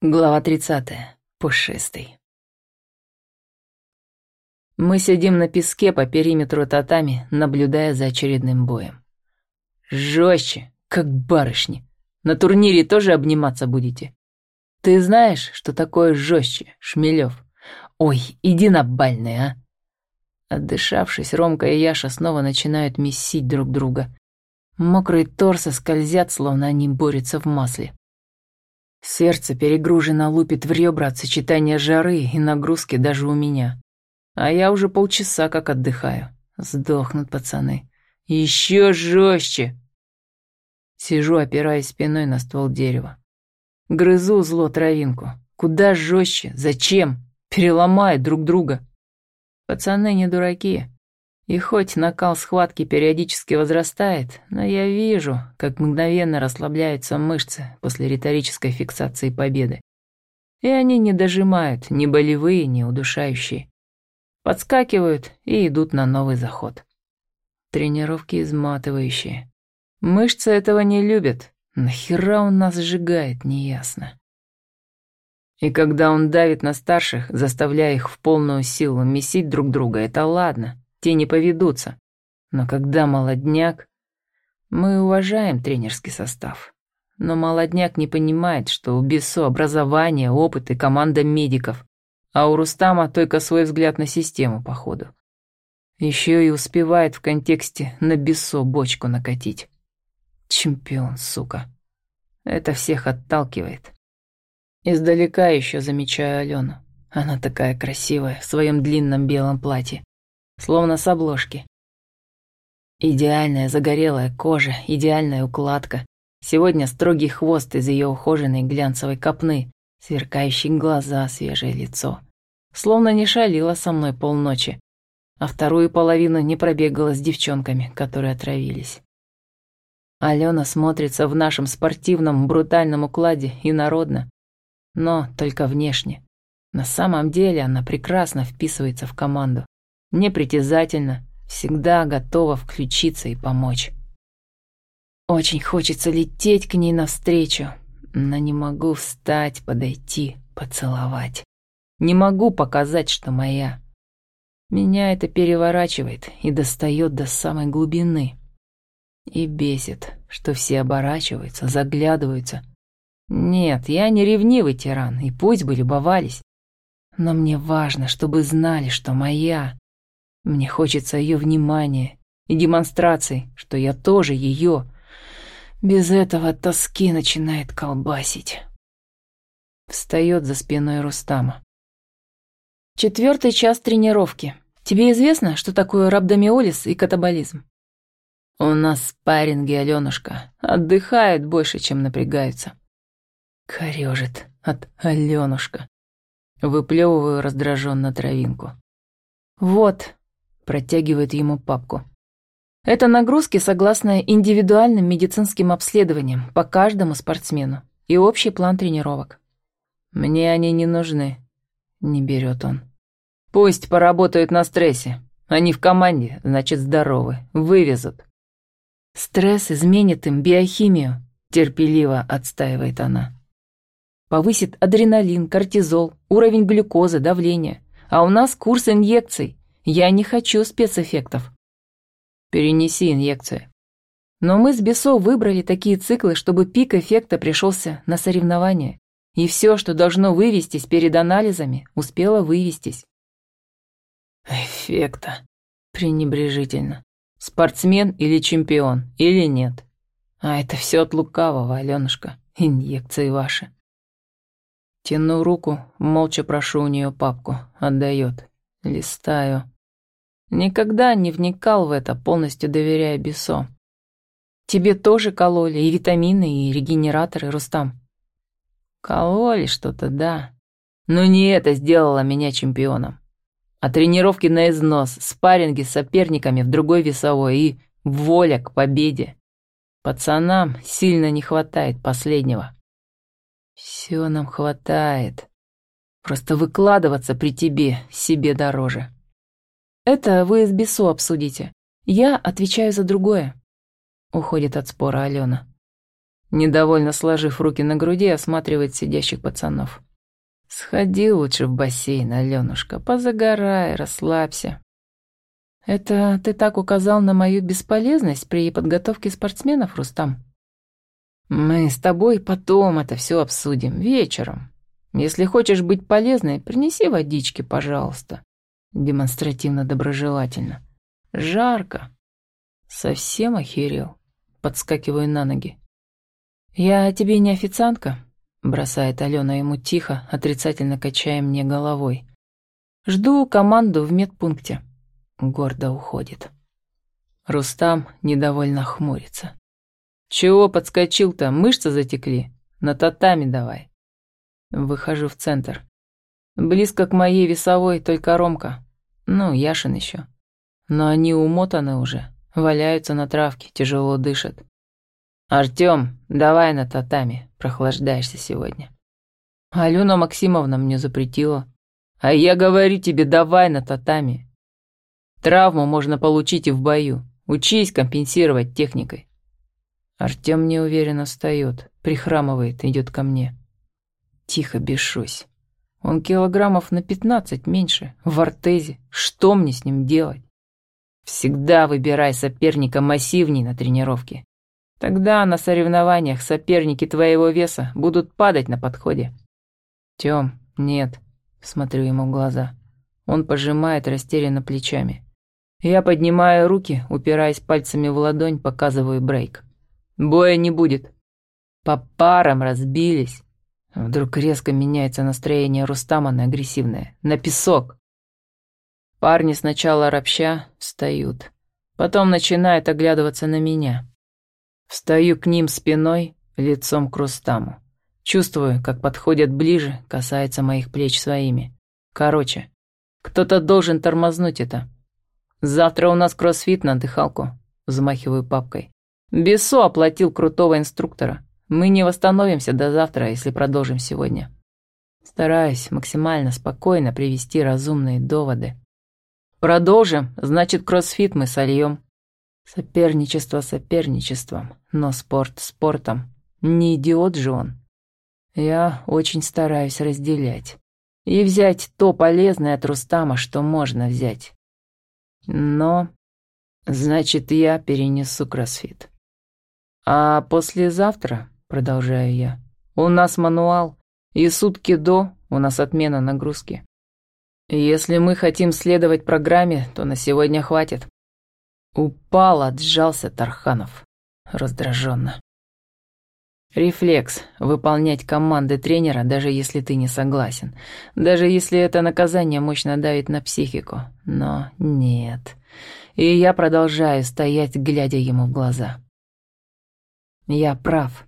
Глава 30. Пушистый. Мы сидим на песке по периметру татами, наблюдая за очередным боем. Жестче, как барышни. На турнире тоже обниматься будете? Ты знаешь, что такое жестче, Шмелев? Ой, иди на бальный, а? Отдышавшись, Ромка и Яша снова начинают месить друг друга. Мокрые торсы скользят, словно они борются в масле. Сердце перегружено лупит в ребра от сочетания жары и нагрузки даже у меня. А я уже полчаса как отдыхаю. Сдохнут пацаны. Еще жестче. Сижу, опираясь спиной на ствол дерева. Грызу зло травинку. Куда жестче? Зачем? Переломают друг друга. Пацаны не дураки. И хоть накал схватки периодически возрастает, но я вижу, как мгновенно расслабляются мышцы после риторической фиксации победы. И они не дожимают, ни болевые, ни удушающие. Подскакивают и идут на новый заход. Тренировки изматывающие. Мышцы этого не любят. Нахера он нас сжигает, неясно. И когда он давит на старших, заставляя их в полную силу месить друг друга, это ладно те не поведутся. Но когда молодняк... Мы уважаем тренерский состав. Но молодняк не понимает, что у Бесо образование, опыт и команда медиков, а у Рустама только свой взгляд на систему, походу. Еще и успевает в контексте на Бесо бочку накатить. Чемпион, сука. Это всех отталкивает. Издалека еще замечаю Алену. Она такая красивая в своем длинном белом платье словно с обложки. Идеальная загорелая кожа, идеальная укладка. Сегодня строгий хвост из ее ухоженной глянцевой копны, сверкающие глаза, свежее лицо. Словно не шалила со мной полночи, а вторую половину не пробегала с девчонками, которые отравились. Алена смотрится в нашем спортивном брутальном укладе и народно, но только внешне. На самом деле она прекрасно вписывается в команду непритязательно, всегда готова включиться и помочь. Очень хочется лететь к ней навстречу, но не могу встать, подойти, поцеловать. Не могу показать, что моя. Меня это переворачивает и достает до самой глубины. И бесит, что все оборачиваются, заглядываются. Нет, я не ревнивый тиран, и пусть бы любовались. Но мне важно, чтобы знали, что моя, мне хочется ее внимания и демонстрации, что я тоже ее. Без этого тоски начинает колбасить. Встает за спиной Рустама. Четвертый час тренировки. Тебе известно, что такое рhabdomиолиз и катаболизм? У нас спарринги, Алёнушка. Отдыхают больше, чем напрягаются. Корёжит от Алёнушка. Выплевываю раздраженно травинку. Вот, Протягивает ему папку. Это нагрузки согласно индивидуальным медицинским обследованиям по каждому спортсмену и общий план тренировок. Мне они не нужны. Не берет он. Пусть поработают на стрессе. Они в команде, значит, здоровы. Вывезут. Стресс изменит им биохимию, терпеливо отстаивает она. Повысит адреналин, кортизол, уровень глюкозы, давление. А у нас курс инъекций. Я не хочу спецэффектов. Перенеси инъекцию. Но мы с Бесо выбрали такие циклы, чтобы пик эффекта пришелся на соревнования. И все, что должно вывестись перед анализами, успело вывестись. Эффекта. Пренебрежительно. Спортсмен или чемпион, или нет. А это все от лукавого, Аленушка. Инъекции ваши. Тяну руку, молча прошу у нее папку. Отдает. Листаю. Никогда не вникал в это, полностью доверяя Бесо. Тебе тоже кололи и витамины, и регенераторы, Рустам. Кололи что-то, да. Но не это сделало меня чемпионом. А тренировки на износ, спарринги с соперниками в другой весовой и воля к победе. Пацанам сильно не хватает последнего. Все нам хватает. Просто выкладываться при тебе себе дороже. Это вы с Бесо обсудите. Я отвечаю за другое. Уходит от спора Алена. Недовольно сложив руки на груди, осматривает сидящих пацанов. «Сходи лучше в бассейн, Алёнушка, позагорай, расслабься». «Это ты так указал на мою бесполезность при подготовке спортсменов, Рустам?» «Мы с тобой потом это все обсудим, вечером. Если хочешь быть полезной, принеси водички, пожалуйста». Демонстративно доброжелательно. «Жарко». Совсем охерел. Подскакиваю на ноги. «Я тебе не официантка?» Бросает Алена ему тихо, отрицательно качая мне головой. «Жду команду в медпункте». Гордо уходит. Рустам недовольно хмурится. «Чего подскочил-то? Мышцы затекли? На татами давай». Выхожу в центр. Близко к моей весовой только Ромка. Ну, Яшин еще. Но они умотаны уже, валяются на травке, тяжело дышат. «Артём, давай на татами, прохлаждаешься сегодня». Алена Максимовна мне запретила. А я говорю тебе, давай на татами. Травму можно получить и в бою. Учись компенсировать техникой. Артём неуверенно встает, прихрамывает, идет ко мне. Тихо бешусь. Он килограммов на пятнадцать меньше, в ортезе. Что мне с ним делать? Всегда выбирай соперника массивней на тренировке. Тогда на соревнованиях соперники твоего веса будут падать на подходе. Тём, нет, смотрю ему в глаза. Он пожимает растерянно плечами. Я поднимаю руки, упираясь пальцами в ладонь, показываю брейк. Боя не будет. По парам разбились. Вдруг резко меняется настроение Рустама на агрессивное. На песок. Парни сначала ропща встают. Потом начинают оглядываться на меня. Встаю к ним спиной, лицом к Рустаму. Чувствую, как подходят ближе, касается моих плеч своими. Короче, кто-то должен тормознуть это. Завтра у нас кроссфит на дыхалку. Замахиваю папкой. Бесо оплатил крутого инструктора. Мы не восстановимся до завтра, если продолжим сегодня. Стараюсь максимально спокойно привести разумные доводы. Продолжим, значит, кроссфит мы сольем. Соперничество соперничеством, но спорт спортом. Не идиот же он. Я очень стараюсь разделять. И взять то полезное от Рустама, что можно взять. Но, значит, я перенесу кроссфит. А послезавтра, продолжаю я, у нас мануал, и сутки до у нас отмена нагрузки. Если мы хотим следовать программе, то на сегодня хватит. Упал, отжался Тарханов. Раздраженно. Рефлекс – выполнять команды тренера, даже если ты не согласен. Даже если это наказание мощно давит на психику. Но нет. И я продолжаю стоять, глядя ему в глаза. Я прав.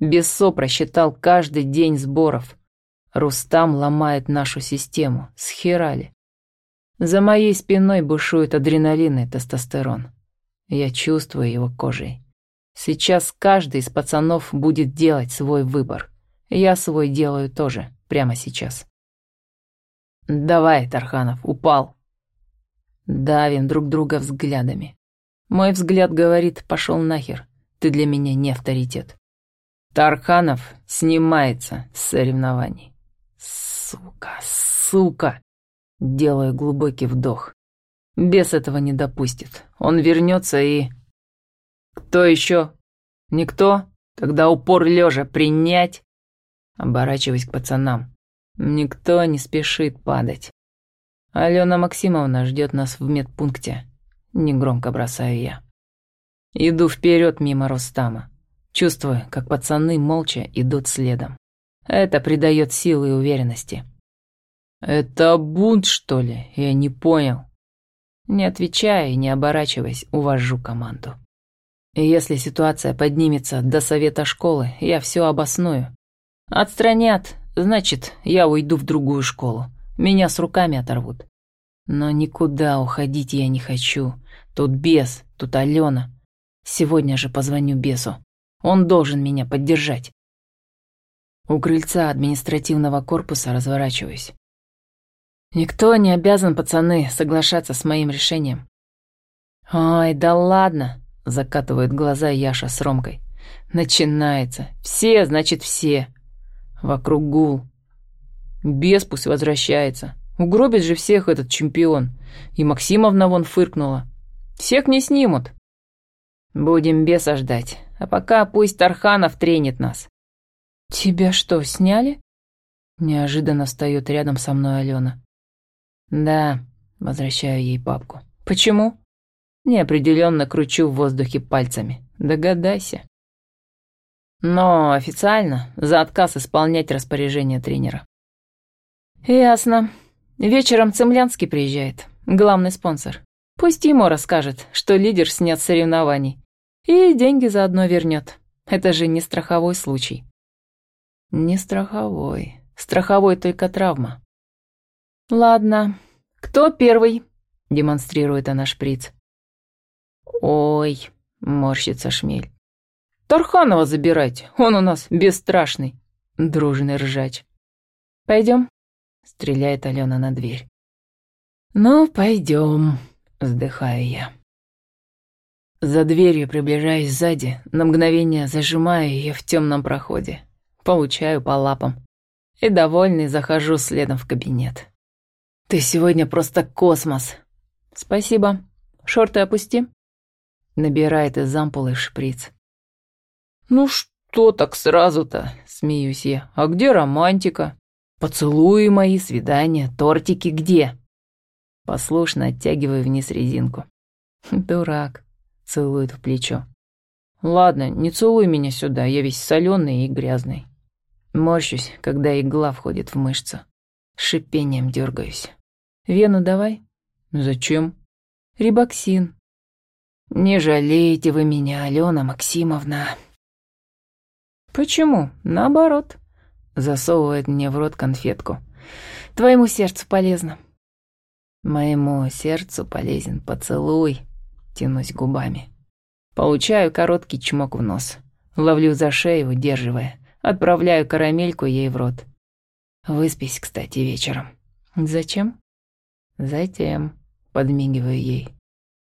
Бессо просчитал каждый день сборов. Рустам ломает нашу систему. Схерали. За моей спиной бушует адреналин и тестостерон. Я чувствую его кожей. Сейчас каждый из пацанов будет делать свой выбор. Я свой делаю тоже, прямо сейчас. «Давай, Тарханов, упал». Давим друг друга взглядами. Мой взгляд говорит «пошел нахер, ты для меня не авторитет». Тарханов снимается с соревнований. Сука, сука. Делаю глубокий вдох. Бес этого не допустит. Он вернется и... Кто еще? Никто? Тогда упор лежа принять. Оборачиваясь к пацанам. Никто не спешит падать. Алена Максимовна ждет нас в медпункте. Негромко бросаю я. Иду вперед мимо Рустама. Чувствую, как пацаны молча идут следом. Это придает силы и уверенности. «Это бунт, что ли? Я не понял». Не отвечая и не оборачиваясь, увожу команду. Если ситуация поднимется до совета школы, я все обосную. Отстранят, значит, я уйду в другую школу. Меня с руками оторвут. Но никуда уходить я не хочу. Тут бес, тут Алена. Сегодня же позвоню бесу. Он должен меня поддержать. У крыльца административного корпуса разворачиваюсь. Никто не обязан, пацаны, соглашаться с моим решением. Ой, да ладно, закатывают глаза Яша с Ромкой. Начинается. Все, значит, все. Вокруг гул. Бес пусть возвращается. Угробит же всех этот чемпион. И Максимовна вон фыркнула. Всех не снимут. Будем беса ждать. А пока пусть Тарханов тренит нас. Тебя что, сняли? Неожиданно встает рядом со мной Алена. Да, возвращаю ей папку. Почему? Неопределенно кручу в воздухе пальцами. Догадайся. Но официально за отказ исполнять распоряжение тренера. Ясно. Вечером Цемлянский приезжает, главный спонсор. Пусть ему расскажет, что лидер снят с соревнований. И деньги заодно вернет. Это же не страховой случай. Не страховой. Страховой только травма. Ладно. Кто первый? Демонстрирует она шприц. Ой, морщится шмель. Тарханова забирайте, он у нас бесстрашный. Дружный ржач. Пойдем? Стреляет Алена на дверь. Ну, пойдем, вздыхаю я. За дверью приближаюсь сзади, на мгновение зажимаю ее в темном проходе. Получаю по лапам. И довольный захожу следом в кабинет. «Ты сегодня просто космос!» «Спасибо. Шорты опусти». Набирает из ампулы шприц. «Ну что так сразу-то?» — смеюсь я. «А где романтика? Поцелуи мои, свидания, тортики где?» Послушно оттягиваю вниз резинку. «Дурак», — целует в плечо. «Ладно, не целуй меня сюда, я весь соленый и грязный». Морщусь, когда игла входит в мышцу. Шипением дергаюсь. «Вену давай». «Зачем?» «Рибоксин». «Не жалейте вы меня, Алена Максимовна». «Почему? Наоборот», — засовывает мне в рот конфетку. «Твоему сердцу полезно». «Моему сердцу полезен поцелуй», — тянусь губами. Получаю короткий чмок в нос. Ловлю за шею, удерживая. Отправляю карамельку ей в рот. Выспись, кстати, вечером. Зачем? Затем, подмигиваю ей.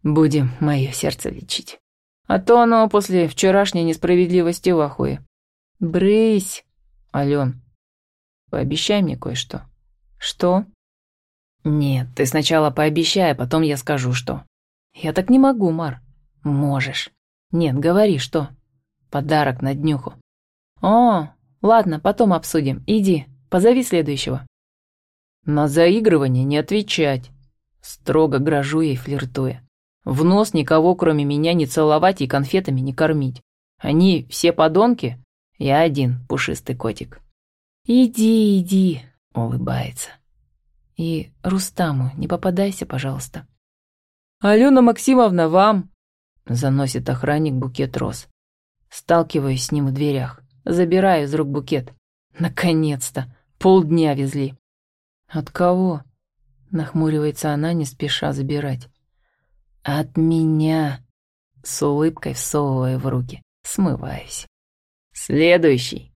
Будем мое сердце лечить. А то оно после вчерашней несправедливости в ахуе. Брысь, Ален. Пообещай мне кое-что. Что? Нет, ты сначала пообещай, а потом я скажу, что. Я так не могу, Мар. Можешь. Нет, говори, что. Подарок на днюху. «О, ладно, потом обсудим. Иди, позови следующего». «На заигрывание не отвечать», — строго грожу ей, флиртуя. «В нос никого, кроме меня, не целовать и конфетами не кормить. Они все подонки, я один пушистый котик». «Иди, иди», — улыбается. «И Рустаму не попадайся, пожалуйста». «Алена Максимовна, вам!» — заносит охранник букет роз. Сталкиваюсь с ним в дверях. Забираю из рук букет. Наконец-то! Полдня везли. От кого? Нахмуривается она, не спеша забирать. От меня. С улыбкой всовывая в руки. Смываюсь. Следующий.